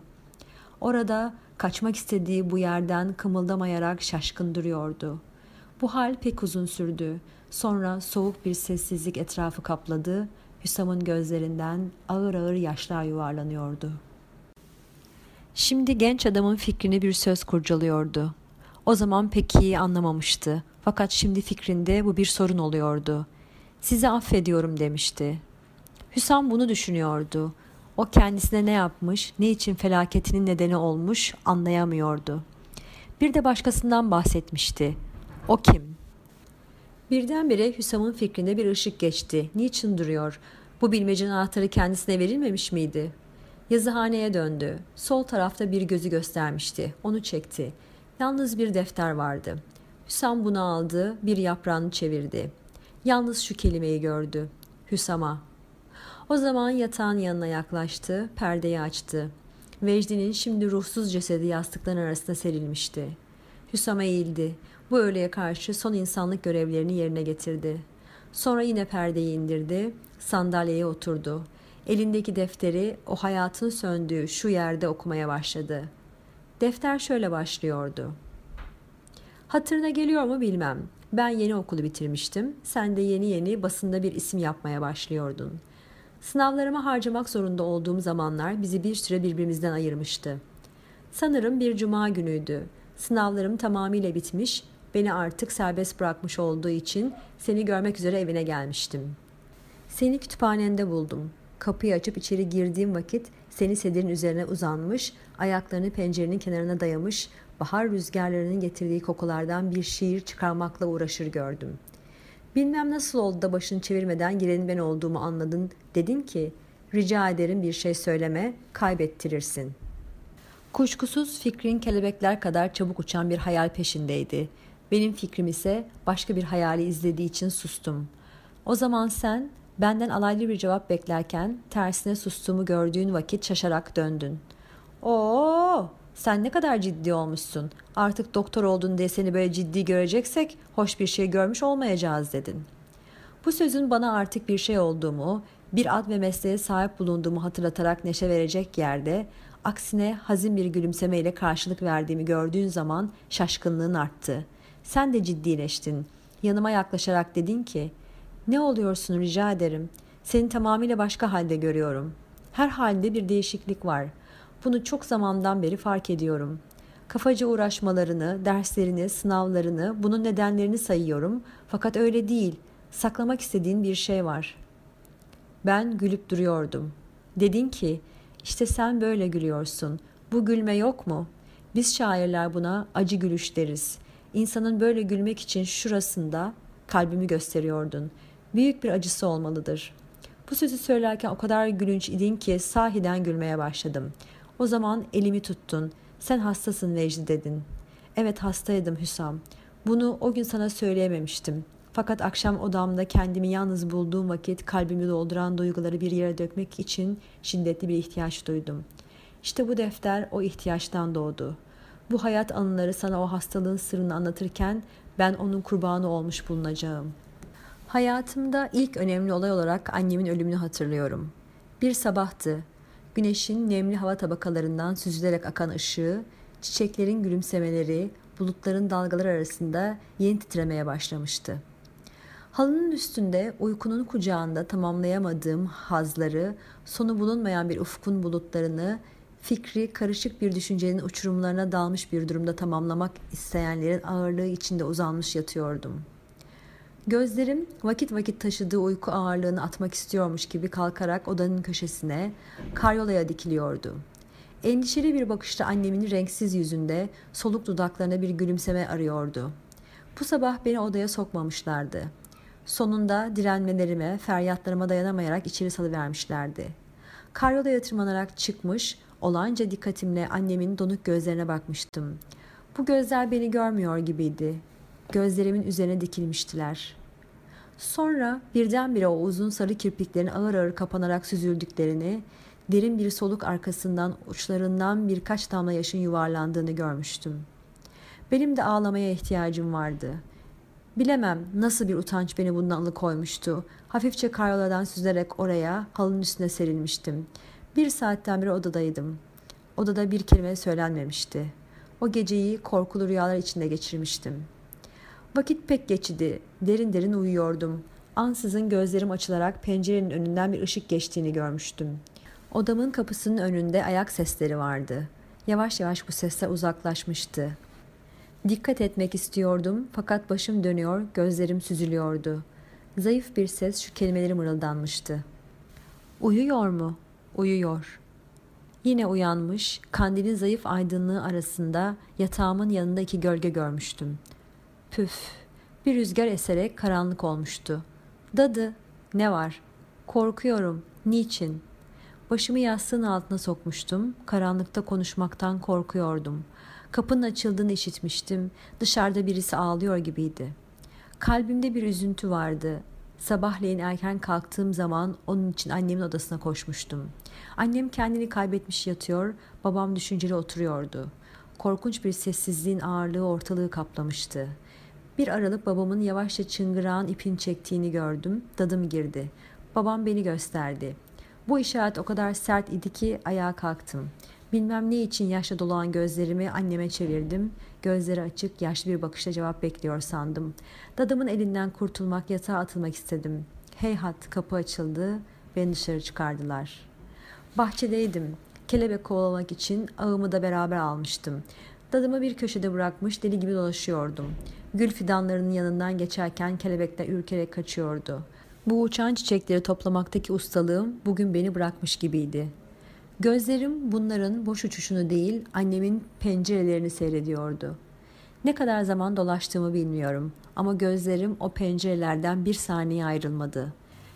Speaker 1: Orada kaçmak istediği bu yerden kımıldamayarak şaşkın duruyordu.'' Bu hal pek uzun sürdü. Sonra soğuk bir sessizlik etrafı kapladı. Hüsam'ın gözlerinden ağır ağır yaşlar yuvarlanıyordu. Şimdi genç adamın fikrini bir söz kurcalıyordu. O zaman pek iyi anlamamıştı. Fakat şimdi fikrinde bu bir sorun oluyordu. Sizi affediyorum demişti. Hüsam bunu düşünüyordu. O kendisine ne yapmış, ne için felaketinin nedeni olmuş anlayamıyordu. Bir de başkasından bahsetmişti. O kim? Birdenbire Hüsam'ın fikrinde bir ışık geçti. Niçin duruyor? Bu bilmecenin anahtarı kendisine verilmemiş miydi? Yazıhaneye döndü. Sol tarafta bir gözü göstermişti. Onu çekti. Yalnız bir defter vardı. Hüsam bunu aldı, bir yaprağını çevirdi. Yalnız şu kelimeyi gördü. Hüsam'a. O zaman yatağın yanına yaklaştı, perdeyi açtı. Vecdi'nin şimdi ruhsuz cesedi yastıkların arasında serilmişti. Hüsam eğildi. Bu öğleye karşı son insanlık görevlerini yerine getirdi. Sonra yine perdeyi indirdi, sandalyeye oturdu. Elindeki defteri o hayatın söndüğü şu yerde okumaya başladı. Defter şöyle başlıyordu. Hatırına geliyor mu bilmem. Ben yeni okulu bitirmiştim. Sen de yeni yeni basında bir isim yapmaya başlıyordun. Sınavlarıma harcamak zorunda olduğum zamanlar bizi bir süre birbirimizden ayırmıştı. Sanırım bir cuma günüydü. Sınavlarım tamamıyla bitmiş, Beni artık serbest bırakmış olduğu için seni görmek üzere evine gelmiştim. Seni kütüphanende buldum. Kapıyı açıp içeri girdiğim vakit seni sedirin üzerine uzanmış, ayaklarını pencerenin kenarına dayamış, bahar rüzgarlarının getirdiği kokulardan bir şiir çıkarmakla uğraşır gördüm. Bilmem nasıl oldu da başını çevirmeden girenin ben olduğumu anladın. Dedin ki, Rica ederim bir şey söyleme, kaybettirirsin. Kuşkusuz fikrin kelebekler kadar çabuk uçan bir hayal peşindeydi. Benim fikrim ise başka bir hayali izlediği için sustum. O zaman sen benden alaylı bir cevap beklerken tersine sustuğumu gördüğün vakit şaşarak döndün. Oo, sen ne kadar ciddi olmuşsun. Artık doktor oldun diye seni böyle ciddi göreceksek hoş bir şey görmüş olmayacağız dedin. Bu sözün bana artık bir şey olduğumu, bir ad ve mesleğe sahip bulunduğumu hatırlatarak neşe verecek yerde, aksine hazin bir gülümsemeyle karşılık verdiğimi gördüğün zaman şaşkınlığın arttı. Sen de ciddileştin. Yanıma yaklaşarak dedin ki, ne oluyorsun rica ederim. Seni tamamıyla başka halde görüyorum. Her halde bir değişiklik var. Bunu çok zamandan beri fark ediyorum. Kafaca uğraşmalarını, derslerini, sınavlarını, bunun nedenlerini sayıyorum. Fakat öyle değil. Saklamak istediğin bir şey var. Ben gülüp duruyordum. Dedin ki, işte sen böyle gülüyorsun. Bu gülme yok mu? Biz şairler buna acı gülüş deriz. İnsanın böyle gülmek için şurasında kalbimi gösteriyordun. Büyük bir acısı olmalıdır. Bu sözü söylerken o kadar gülünç idin ki sahiden gülmeye başladım. O zaman elimi tuttun. Sen hastasın Vecdi dedin. Evet hastaydım Hüsam. Bunu o gün sana söyleyememiştim. Fakat akşam odamda kendimi yalnız bulduğum vakit kalbimi dolduran duyguları bir yere dökmek için şiddetli bir ihtiyaç duydum. İşte bu defter o ihtiyaçtan doğdu. Bu hayat anıları sana o hastalığın sırrını anlatırken ben onun kurbanı olmuş bulunacağım. Hayatımda ilk önemli olay olarak annemin ölümünü hatırlıyorum. Bir sabahtı. Güneşin nemli hava tabakalarından süzülerek akan ışığı, çiçeklerin gülümsemeleri, bulutların dalgalar arasında yeni titremeye başlamıştı. Halının üstünde uykunun kucağında tamamlayamadığım hazları, sonu bulunmayan bir ufkun bulutlarını, fikri karışık bir düşüncenin uçurumlarına dalmış bir durumda tamamlamak isteyenlerin ağırlığı içinde uzanmış yatıyordum. Gözlerim vakit vakit taşıdığı uyku ağırlığını atmak istiyormuş gibi kalkarak odanın köşesine, karyolaya dikiliyordu. Endişeli bir bakışla annemin renksiz yüzünde, soluk dudaklarına bir gülümseme arıyordu. Bu sabah beni odaya sokmamışlardı. Sonunda direnmelerime, feryatlarıma dayanamayarak içeri salıvermişlerdi. Karyolaya tırmanarak çıkmış, olanca dikkatimle annemin donuk gözlerine bakmıştım. Bu gözler beni görmüyor gibiydi. Gözlerimin üzerine dikilmiştiler. Sonra birdenbire o uzun sarı kirpiklerin ağır ağır kapanarak süzüldüklerini, derin bir soluk arkasından uçlarından birkaç damla yaşın yuvarlandığını görmüştüm. Benim de ağlamaya ihtiyacım vardı. Bilemem nasıl bir utanç beni bundan alıkoymuştu. Hafifçe karyoladan süzerek oraya halının üstüne serilmiştim. Bir saatten beri odadaydım. Odada bir kelime söylenmemişti. O geceyi korkulu rüyalar içinde geçirmiştim. Vakit pek geçidi. Derin derin uyuyordum. Ansızın gözlerim açılarak pencerenin önünden bir ışık geçtiğini görmüştüm. Odamın kapısının önünde ayak sesleri vardı. Yavaş yavaş bu sesler uzaklaşmıştı. Dikkat etmek istiyordum fakat başım dönüyor, gözlerim süzülüyordu. Zayıf bir ses şu kelimeleri mırıldanmıştı. Uyuyor mu? Uyuyor. Yine uyanmış, kandilin zayıf aydınlığı arasında yatağımın yanında iki gölge görmüştüm. Püf, bir rüzgar eserek karanlık olmuştu. Dadı, ne var? Korkuyorum, niçin? Başımı yastığın altına sokmuştum, karanlıkta konuşmaktan korkuyordum. Kapının açıldığını işitmiştim, dışarıda birisi ağlıyor gibiydi. Kalbimde bir üzüntü vardı. Sabahleyin erken kalktığım zaman onun için annemin odasına koşmuştum. Annem kendini kaybetmiş yatıyor, babam düşünceli oturuyordu. Korkunç bir sessizliğin ağırlığı ortalığı kaplamıştı. Bir aralık babamın yavaşça çıngırağın ipini çektiğini gördüm. Dadım girdi. Babam beni gösterdi. Bu işaret o kadar sert idi ki ayağa kalktım. Bilmem ne için yaşla dolan gözlerimi anneme çevirdim. Gözleri açık, yaşlı bir bakışla cevap bekliyor sandım. Dadımın elinden kurtulmak, yatağa atılmak istedim. Heyhat kapı açıldı, beni dışarı çıkardılar. Bahçedeydim. Kelebek kovalamak için ağımı da beraber almıştım. Dadımı bir köşede bırakmış deli gibi dolaşıyordum. Gül fidanlarının yanından geçerken kelebekler ürkerek kaçıyordu. Bu uçan çiçekleri toplamaktaki ustalığım bugün beni bırakmış gibiydi. Gözlerim bunların boş uçuşunu değil annemin pencerelerini seyrediyordu. Ne kadar zaman dolaştığımı bilmiyorum ama gözlerim o pencerelerden bir saniye ayrılmadı.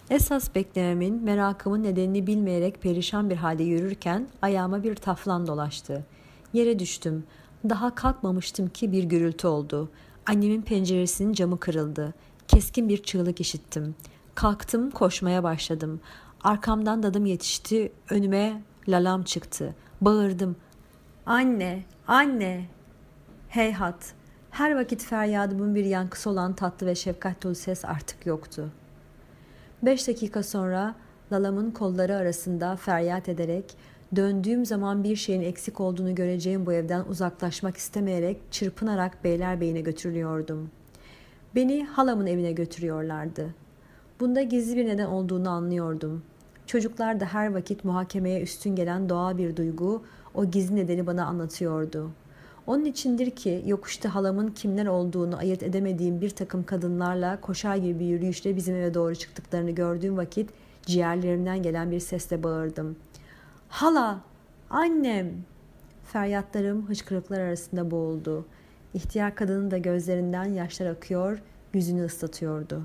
Speaker 1: Esas beklememin, merakımın nedenini bilmeyerek perişan bir halde yürürken ayağıma bir taflan dolaştı. Yere düştüm. Daha kalkmamıştım ki bir gürültü oldu. Annemin penceresinin camı kırıldı. Keskin bir çığlık işittim. Kalktım, koşmaya başladım. Arkamdan dadım yetişti, önüme lalam çıktı. Bağırdım. Anne, anne. Heyhat. Her vakit feryadımın bir yankısı olan tatlı ve şefkat dolu ses artık yoktu. Beş dakika sonra lalamın kolları arasında feryat ederek döndüğüm zaman bir şeyin eksik olduğunu göreceğim bu evden uzaklaşmak istemeyerek çırpınarak Beylerbeyi'ne götürülüyordum. Beni halamın evine götürüyorlardı. Bunda gizli bir neden olduğunu anlıyordum. Çocuklar da her vakit muhakemeye üstün gelen doğal bir duygu o gizli nedeni bana anlatıyordu. Onun içindir ki yokuşta halamın kimler olduğunu ayırt edemediğim bir takım kadınlarla koşar gibi bir yürüyüşle bizim eve doğru çıktıklarını gördüğüm vakit ciğerlerimden gelen bir sesle bağırdım. Hala! Annem! Feryatlarım hıçkırıklar arasında boğuldu. İhtiyar kadının da gözlerinden yaşlar akıyor, yüzünü ıslatıyordu.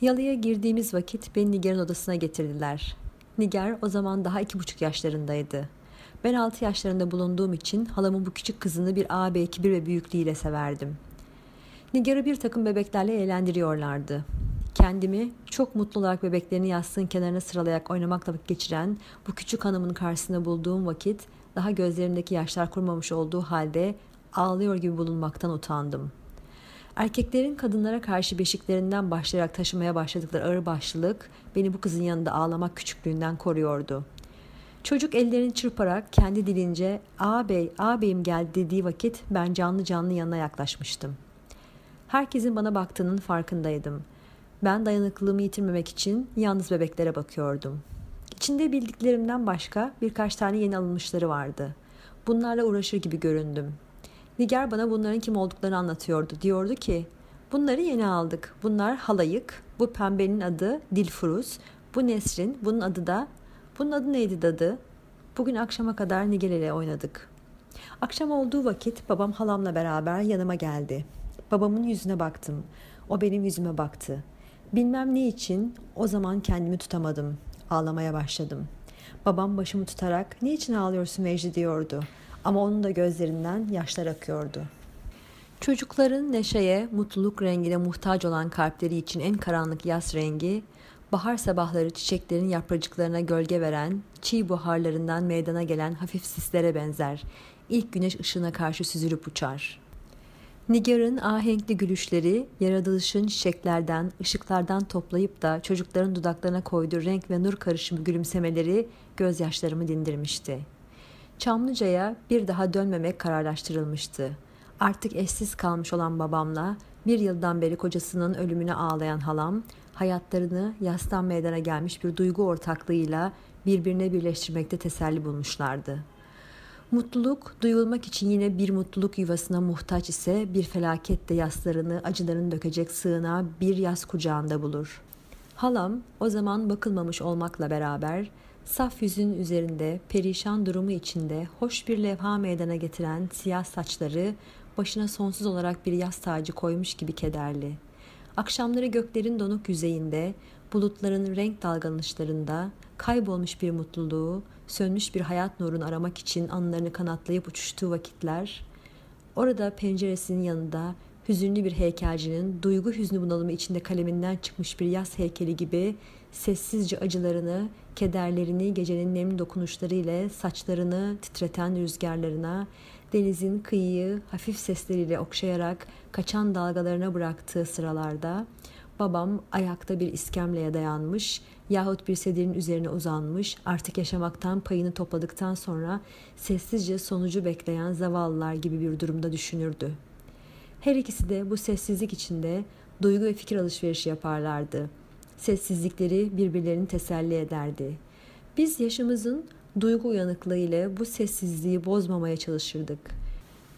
Speaker 1: Yalıya girdiğimiz vakit beni Nigar'ın odasına getirdiler. Nigar o zaman daha iki buçuk yaşlarındaydı. Ben altı yaşlarında bulunduğum için halamın bu küçük kızını bir ağabey kibir ve büyüklüğüyle severdim. Nigar'ı bir takım bebeklerle eğlendiriyorlardı. Kendimi çok mutlu olarak bebeklerini yastığın kenarına sıralayarak oynamakla geçiren bu küçük hanımın karşısında bulduğum vakit daha gözlerindeki yaşlar kurmamış olduğu halde ağlıyor gibi bulunmaktan utandım. Erkeklerin kadınlara karşı beşiklerinden başlayarak taşımaya başladıkları ağır başlılık beni bu kızın yanında ağlamak küçüklüğünden koruyordu. Çocuk ellerini çırparak kendi dilince ağabey, ağabeyim geldi dediği vakit ben canlı canlı yanına yaklaşmıştım. Herkesin bana baktığının farkındaydım. Ben dayanıklılığımı yitirmemek için yalnız bebeklere bakıyordum. İçinde bildiklerimden başka birkaç tane yeni alınmışları vardı. Bunlarla uğraşır gibi göründüm. Nigar bana bunların kim olduklarını anlatıyordu. Diyordu ki, bunları yeni aldık. Bunlar halayık, bu pembenin adı Dilfuruz, bu Nesrin, bunun adı da bunun adı neydi dadı? Bugün akşama kadar Nigel ile oynadık. Akşam olduğu vakit babam halamla beraber yanıma geldi. Babamın yüzüne baktım. O benim yüzüme baktı. Bilmem ne için o zaman kendimi tutamadım. Ağlamaya başladım. Babam başımı tutarak ne için ağlıyorsun Vecdi diyordu. Ama onun da gözlerinden yaşlar akıyordu. Çocukların neşeye, mutluluk rengine muhtaç olan kalpleri için en karanlık yaz rengi bahar sabahları çiçeklerin yapracıklarına gölge veren, çiğ buharlarından meydana gelen hafif sislere benzer. İlk güneş ışığına karşı süzülüp uçar. Nigar'ın ahenkli gülüşleri, yaratılışın çiçeklerden, ışıklardan toplayıp da çocukların dudaklarına koyduğu renk ve nur karışımı gülümsemeleri gözyaşlarımı dindirmişti. Çamlıca'ya bir daha dönmemek kararlaştırılmıştı. Artık eşsiz kalmış olan babamla bir yıldan beri kocasının ölümüne ağlayan halam, hayatlarını yastan meydana gelmiş bir duygu ortaklığıyla birbirine birleştirmekte teselli bulmuşlardı. Mutluluk duyulmak için yine bir mutluluk yuvasına muhtaç ise bir felaket de yaslarını, acılarını dökecek sığınağı bir yaz kucağında bulur. Halam o zaman bakılmamış olmakla beraber saf yüzün üzerinde perişan durumu içinde hoş bir levha meydana getiren siyah saçları başına sonsuz olarak bir yaz tacı koymuş gibi kederli. Akşamları göklerin donuk yüzeyinde, bulutların renk dalgalanışlarında kaybolmuş bir mutluluğu, sönmüş bir hayat nurunu aramak için anlarını kanatlayıp uçuştuğu vakitler, orada penceresinin yanında hüzünlü bir heykelcinin duygu hüznü bunalımı içinde kaleminden çıkmış bir yaz heykeli gibi sessizce acılarını, kederlerini gecenin nemli dokunuşları ile saçlarını titreten rüzgarlarına, denizin kıyıyı hafif sesleriyle okşayarak kaçan dalgalarına bıraktığı sıralarda babam ayakta bir iskemleye dayanmış yahut bir sedirin üzerine uzanmış artık yaşamaktan payını topladıktan sonra sessizce sonucu bekleyen zavallılar gibi bir durumda düşünürdü. Her ikisi de bu sessizlik içinde duygu ve fikir alışverişi yaparlardı. Sessizlikleri birbirlerini teselli ederdi. Biz yaşımızın duygu uyanıklığı ile bu sessizliği bozmamaya çalışırdık.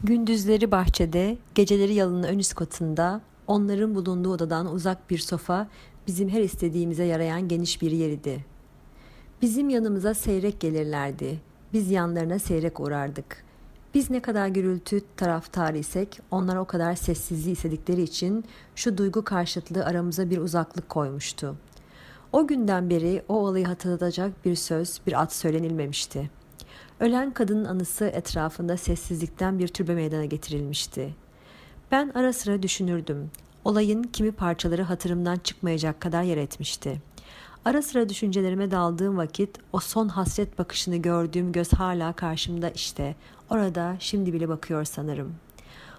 Speaker 1: Gündüzleri bahçede, geceleri yalının ön üst katında, onların bulunduğu odadan uzak bir sofa bizim her istediğimize yarayan geniş bir yeridi. Bizim yanımıza seyrek gelirlerdi. Biz yanlarına seyrek uğrardık. Biz ne kadar gürültü taraftarı isek onlar o kadar sessizliği istedikleri için şu duygu karşıtlığı aramıza bir uzaklık koymuştu. O günden beri o olayı hatırlatacak bir söz, bir ad söylenilmemişti. Ölen kadının anısı etrafında sessizlikten bir türbe meydana getirilmişti. Ben ara sıra düşünürdüm. Olayın kimi parçaları hatırımdan çıkmayacak kadar yer etmişti. Ara sıra düşüncelerime daldığım vakit o son hasret bakışını gördüğüm göz hala karşımda işte. Orada şimdi bile bakıyor sanırım.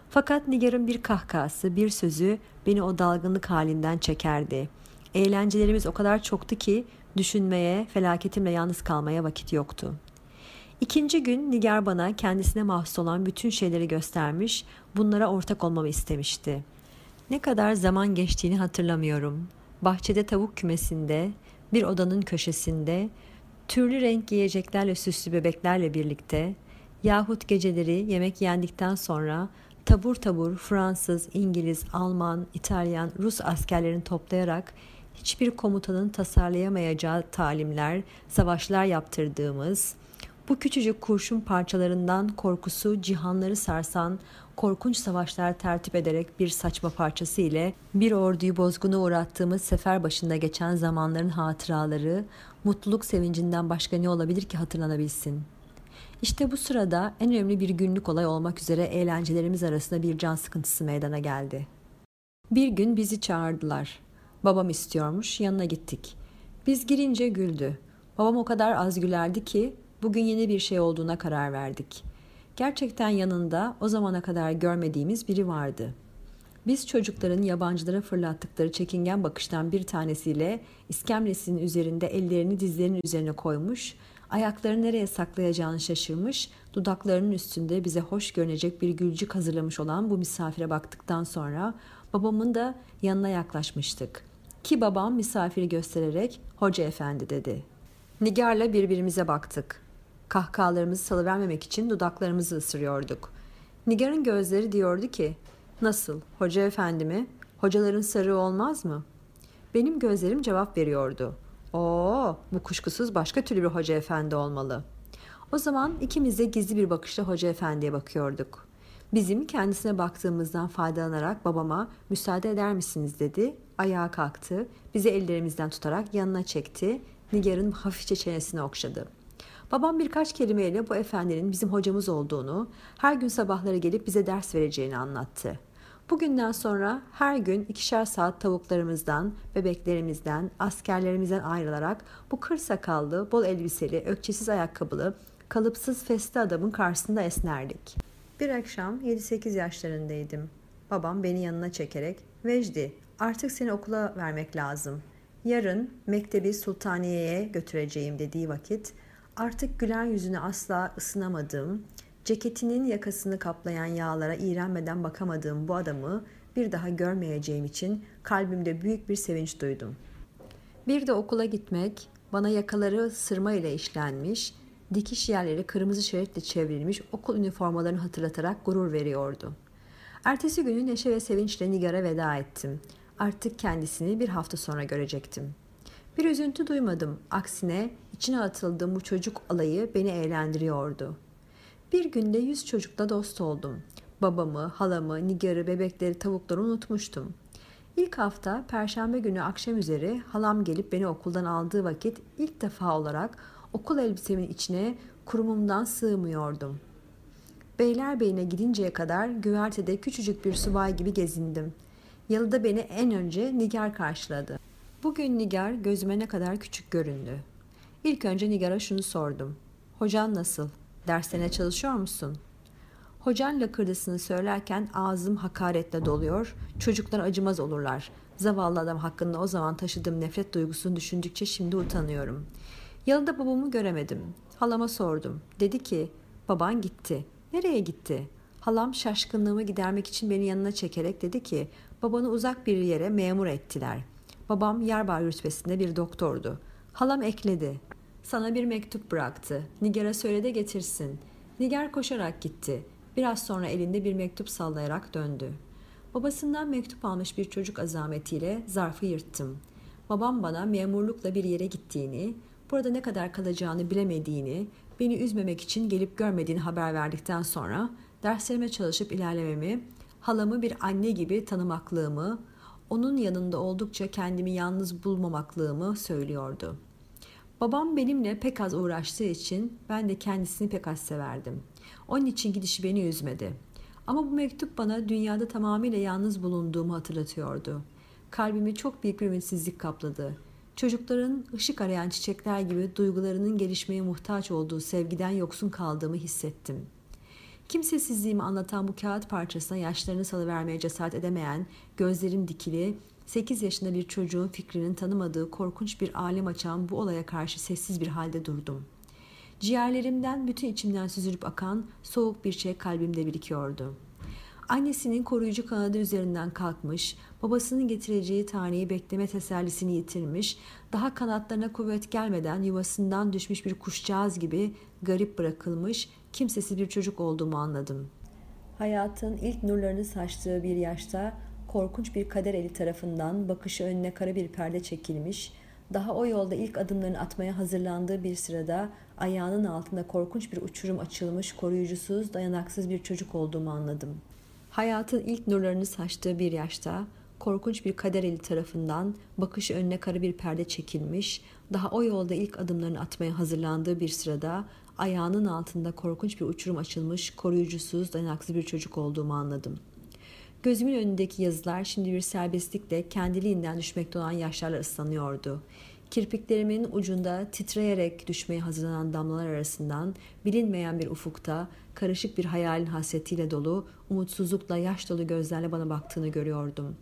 Speaker 1: Fakat Nigar'ın bir kahkahası, bir sözü beni o dalgınlık halinden çekerdi. Eğlencelerimiz o kadar çoktu ki düşünmeye, felaketimle yalnız kalmaya vakit yoktu. İkinci gün Nigar bana kendisine mahsus olan bütün şeyleri göstermiş, bunlara ortak olmamı istemişti. Ne kadar zaman geçtiğini hatırlamıyorum. Bahçede tavuk kümesinde, bir odanın köşesinde, türlü renk giyeceklerle süslü bebeklerle birlikte, yahut geceleri yemek yendikten sonra tabur tabur Fransız, İngiliz, Alman, İtalyan, Rus askerlerini toplayarak hiçbir komutanın tasarlayamayacağı talimler, savaşlar yaptırdığımız, bu küçücük kurşun parçalarından korkusu cihanları sarsan korkunç savaşlar tertip ederek bir saçma parçası ile bir orduyu bozguna uğrattığımız sefer başında geçen zamanların hatıraları mutluluk sevincinden başka ne olabilir ki hatırlanabilsin. İşte bu sırada en önemli bir günlük olay olmak üzere eğlencelerimiz arasında bir can sıkıntısı meydana geldi. Bir gün bizi çağırdılar. Babam istiyormuş, yanına gittik. Biz girince güldü. Babam o kadar az gülerdi ki bugün yeni bir şey olduğuna karar verdik. Gerçekten yanında o zamana kadar görmediğimiz biri vardı. Biz çocukların yabancılara fırlattıkları çekingen bakıştan bir tanesiyle iskemlesinin üzerinde ellerini dizlerinin üzerine koymuş, ayaklarını nereye saklayacağını şaşırmış, dudaklarının üstünde bize hoş görünecek bir gülcük hazırlamış olan bu misafire baktıktan sonra babamın da yanına yaklaşmıştık. Ki babam misafiri göstererek hoca efendi dedi. Nigar'la birbirimize baktık. Kahkahalarımızı salıvermemek için dudaklarımızı ısırıyorduk. Nigar'ın gözleri diyordu ki, nasıl, hoca efendi mi? Hocaların sarığı olmaz mı? Benim gözlerim cevap veriyordu. Oo, bu kuşkusuz başka türlü bir hoca efendi olmalı. O zaman ikimiz de gizli bir bakışla hoca efendiye bakıyorduk. Bizim kendisine baktığımızdan faydalanarak babama müsaade eder misiniz dedi. Ayağa kalktı. Bizi ellerimizden tutarak yanına çekti. Nigar'ın hafifçe çenesini okşadı. Babam birkaç kelimeyle bu efendinin bizim hocamız olduğunu, her gün sabahları gelip bize ders vereceğini anlattı. Bugünden sonra her gün ikişer saat tavuklarımızdan, bebeklerimizden, askerlerimizden ayrılarak bu kır sakallı, bol elbiseli, ökçesiz ayakkabılı, kalıpsız festi adamın karşısında esnerdik. Bir akşam 7-8 yaşlarındaydım. Babam beni yanına çekerek, Vecdi artık seni okula vermek lazım. Yarın Mektebi Sultaniye'ye götüreceğim dediği vakit artık gülen yüzüne asla ısınamadığım, ceketinin yakasını kaplayan yağlara iğrenmeden bakamadığım bu adamı bir daha görmeyeceğim için kalbimde büyük bir sevinç duydum. Bir de okula gitmek, bana yakaları sırma ile işlenmiş, dikiş yerleri kırmızı şeritle çevrilmiş okul üniformalarını hatırlatarak gurur veriyordu. Ertesi günü neşe ve sevinçle Nigar'a veda ettim. Artık kendisini bir hafta sonra görecektim. Bir üzüntü duymadım. Aksine içine atıldığım bu çocuk alayı beni eğlendiriyordu. Bir günde yüz çocukla dost oldum. Babamı, halamı, Nigar'ı, bebekleri, tavukları unutmuştum. İlk hafta Perşembe günü akşam üzeri halam gelip beni okuldan aldığı vakit ilk defa olarak okul elbisemin içine kurumumdan sığmıyordum. Beylerbeyi'ne gidinceye kadar güvertede küçücük bir subay gibi gezindim. Yalıda beni en önce Nigar karşıladı. Bugün Nigar gözüme ne kadar küçük göründü. İlk önce Nigar'a şunu sordum. Hocan nasıl? Derslerine çalışıyor musun? Hocan lakırdısını söylerken ağzım hakaretle doluyor, çocuklar acımaz olurlar. Zavallı adam hakkında o zaman taşıdığım nefret duygusunu düşündükçe şimdi utanıyorum. Yalıda babamı göremedim. Halama sordum. Dedi ki, baban gitti. Nereye gitti? Halam şaşkınlığımı gidermek için beni yanına çekerek dedi ki, babanı uzak bir yere memur ettiler. Babam Yarbay rütbesinde bir doktordu. Halam ekledi. Sana bir mektup bıraktı. Nigar'a söyle de getirsin. Nigar koşarak gitti. Biraz sonra elinde bir mektup sallayarak döndü. Babasından mektup almış bir çocuk azametiyle zarfı yırttım. Babam bana memurlukla bir yere gittiğini, burada ne kadar kalacağını bilemediğini, beni üzmemek için gelip görmediğini haber verdikten sonra derslerime çalışıp ilerlememi, halamı bir anne gibi tanımaklığımı, onun yanında oldukça kendimi yalnız bulmamaklığımı söylüyordu. Babam benimle pek az uğraştığı için ben de kendisini pek az severdim. Onun için gidişi beni üzmedi. Ama bu mektup bana dünyada tamamıyla yalnız bulunduğumu hatırlatıyordu. Kalbimi çok büyük bir ümitsizlik kapladı. Çocukların ışık arayan çiçekler gibi duygularının gelişmeye muhtaç olduğu sevgiden yoksun kaldığımı hissettim. Kimsesizliğimi anlatan bu kağıt parçasına yaşlarını salıvermeye cesaret edemeyen, gözlerim dikili, 8 yaşında bir çocuğun fikrinin tanımadığı korkunç bir alem açan bu olaya karşı sessiz bir halde durdum. Ciğerlerimden bütün içimden süzülüp akan soğuk bir şey kalbimde birikiyordu. Annesinin koruyucu kanadı üzerinden kalkmış, babasının getireceği taneyi bekleme tesellisini yitirmiş, daha kanatlarına kuvvet gelmeden yuvasından düşmüş bir kuşcağız gibi garip bırakılmış, kimsesiz bir çocuk olduğumu anladım. Hayatın ilk nurlarını saçtığı bir yaşta korkunç bir kader eli tarafından bakışı önüne kara bir perde çekilmiş, daha o yolda ilk adımlarını atmaya hazırlandığı bir sırada ayağının altında korkunç bir uçurum açılmış, koruyucusuz, dayanaksız bir çocuk olduğumu anladım. Hayatın ilk nurlarını saçtığı bir yaşta korkunç bir kader eli tarafından bakışı önüne kara bir perde çekilmiş, daha o yolda ilk adımlarını atmaya hazırlandığı bir sırada ayağının altında korkunç bir uçurum açılmış, koruyucusuz, dayanaksız bir çocuk olduğumu anladım. Gözümün önündeki yazılar şimdi bir serbestlikle kendiliğinden düşmekte olan yaşlarla ıslanıyordu. Kirpiklerimin ucunda titreyerek düşmeye hazırlanan damlalar arasından bilinmeyen bir ufukta karışık bir hayalin hasretiyle dolu, umutsuzlukla yaş dolu gözlerle bana baktığını görüyordum.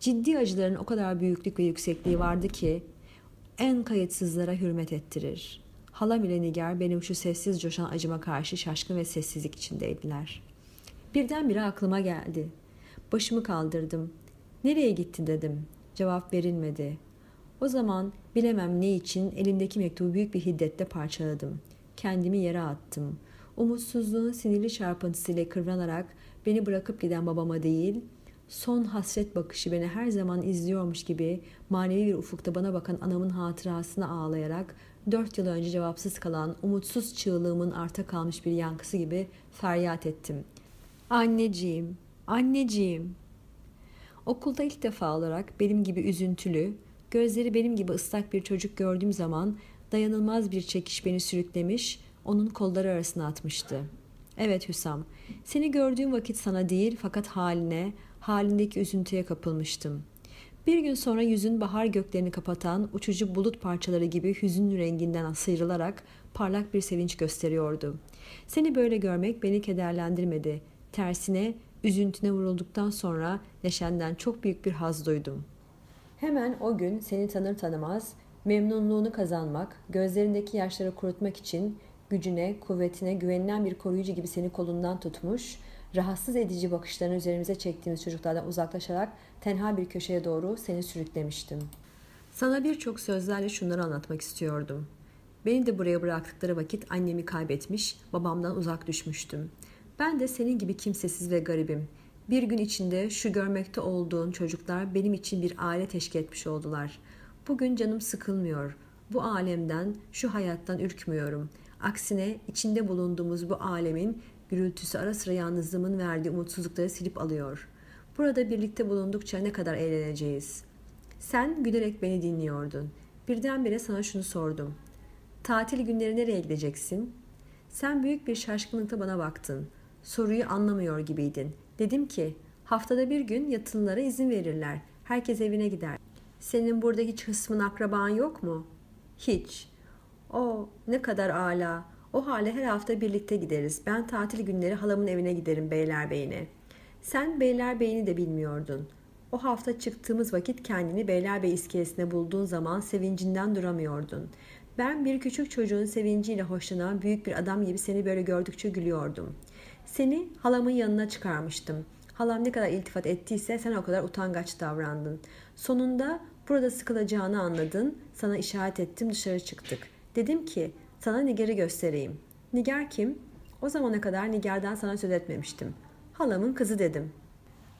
Speaker 1: Ciddi acıların o kadar büyüklük ve yüksekliği vardı ki en kayıtsızlara hürmet ettirir. Halam ile Nigar benim şu sessiz coşan acıma karşı şaşkın ve sessizlik içindeydiler. Birdenbire aklıma geldi. Başımı kaldırdım. Nereye gitti dedim. Cevap verilmedi. O zaman bilemem ne için elimdeki mektubu büyük bir hiddetle parçaladım. Kendimi yere attım. Umutsuzluğun sinirli çarpıntısıyla kıvranarak beni bırakıp giden babama değil, son hasret bakışı beni her zaman izliyormuş gibi manevi bir ufukta bana bakan anamın hatırasına ağlayarak dört yıl önce cevapsız kalan umutsuz çığlığımın arta kalmış bir yankısı gibi feryat ettim. Anneciğim, anneciğim. Okulda ilk defa olarak benim gibi üzüntülü, gözleri benim gibi ıslak bir çocuk gördüğüm zaman dayanılmaz bir çekiş beni sürüklemiş, onun kolları arasına atmıştı. Evet Hüsam, seni gördüğüm vakit sana değil fakat haline, halindeki üzüntüye kapılmıştım. Bir gün sonra yüzün bahar göklerini kapatan uçucu bulut parçaları gibi hüzün renginden sıyrılarak parlak bir sevinç gösteriyordu. Seni böyle görmek beni kederlendirmedi. Tersine üzüntüne vurulduktan sonra neşenden çok büyük bir haz duydum. Hemen o gün seni tanır tanımaz memnunluğunu kazanmak, gözlerindeki yaşları kurutmak için gücüne, kuvvetine güvenilen bir koruyucu gibi seni kolundan tutmuş, rahatsız edici bakışlarını üzerimize çektiğimiz çocuklardan uzaklaşarak tenha bir köşeye doğru seni sürüklemiştim. Sana birçok sözlerle şunları anlatmak istiyordum. Beni de buraya bıraktıkları vakit annemi kaybetmiş, babamdan uzak düşmüştüm. Ben de senin gibi kimsesiz ve garibim. Bir gün içinde şu görmekte olduğun çocuklar benim için bir aile teşkil etmiş oldular. Bugün canım sıkılmıyor. Bu alemden, şu hayattan ürkmüyorum. Aksine içinde bulunduğumuz bu alemin gürültüsü ara sıra yalnızlığımın verdiği umutsuzlukları silip alıyor. Burada birlikte bulundukça ne kadar eğleneceğiz. Sen gülerek beni dinliyordun. Birdenbire sana şunu sordum. Tatil günleri nereye gideceksin? Sen büyük bir şaşkınlıkla bana baktın. Soruyu anlamıyor gibiydin. Dedim ki haftada bir gün yatılılara izin verirler. Herkes evine gider. Senin burada hiç hısmın akraban yok mu? Hiç. O ne kadar ala. O hale her hafta birlikte gideriz. Ben tatil günleri halamın evine giderim Beylerbeyi'ne. Sen Beylerbeyi'ni de bilmiyordun. O hafta çıktığımız vakit kendini Beylerbeyi iskelesine bulduğun zaman sevincinden duramıyordun. Ben bir küçük çocuğun sevinciyle hoşlanan büyük bir adam gibi seni böyle gördükçe gülüyordum. Seni halamın yanına çıkarmıştım. Halam ne kadar iltifat ettiyse sen o kadar utangaç davrandın. Sonunda burada sıkılacağını anladın. Sana işaret ettim dışarı çıktık. Dedim ki sana Nigar'ı göstereyim. Nigar kim? O zamana kadar Nigar'dan sana söz etmemiştim. Halamın kızı dedim.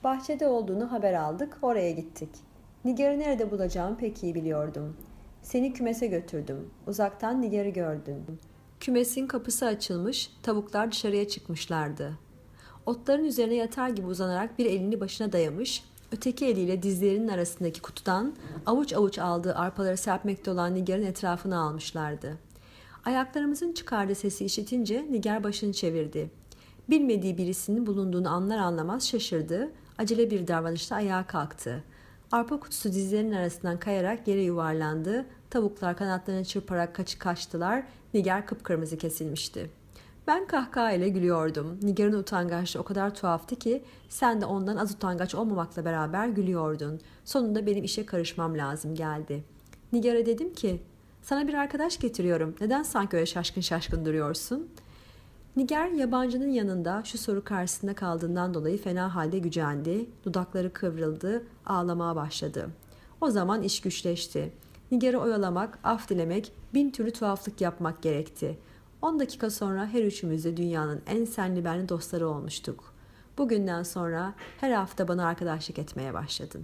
Speaker 1: Bahçede olduğunu haber aldık, oraya gittik. Nigar'ı nerede bulacağımı pek iyi biliyordum. Seni kümese götürdüm. Uzaktan Nigar'ı gördün. Kümesin kapısı açılmış, tavuklar dışarıya çıkmışlardı. Otların üzerine yatar gibi uzanarak bir elini başına dayamış, Öteki eliyle dizlerinin arasındaki kutudan avuç avuç aldığı arpaları serpmekte olan Nigar'ın etrafını almışlardı. Ayaklarımızın çıkardığı sesi işitince Nigar başını çevirdi. Bilmediği birisinin bulunduğunu anlar anlamaz şaşırdı. Acele bir davranışla ayağa kalktı. Arpa kutusu dizlerinin arasından kayarak yere yuvarlandı. Tavuklar kanatlarını çırparak kaçı kaçtılar. Nigar kıpkırmızı kesilmişti. Ben kahkaha gülüyordum. Nigar'ın utangaçlığı o kadar tuhaftı ki sen de ondan az utangaç olmamakla beraber gülüyordun. Sonunda benim işe karışmam lazım geldi. Nigar'a dedim ki sana bir arkadaş getiriyorum. Neden sanki öyle şaşkın şaşkın duruyorsun?'' Niger yabancının yanında şu soru karşısında kaldığından dolayı fena halde gücendi, dudakları kıvrıldı, ağlamaya başladı. O zaman iş güçleşti. Niger'i oyalamak, af dilemek, bin türlü tuhaflık yapmak gerekti. 10 dakika sonra her üçümüz de dünyanın en senli benli dostları olmuştuk. Bugünden sonra her hafta bana arkadaşlık etmeye başladın.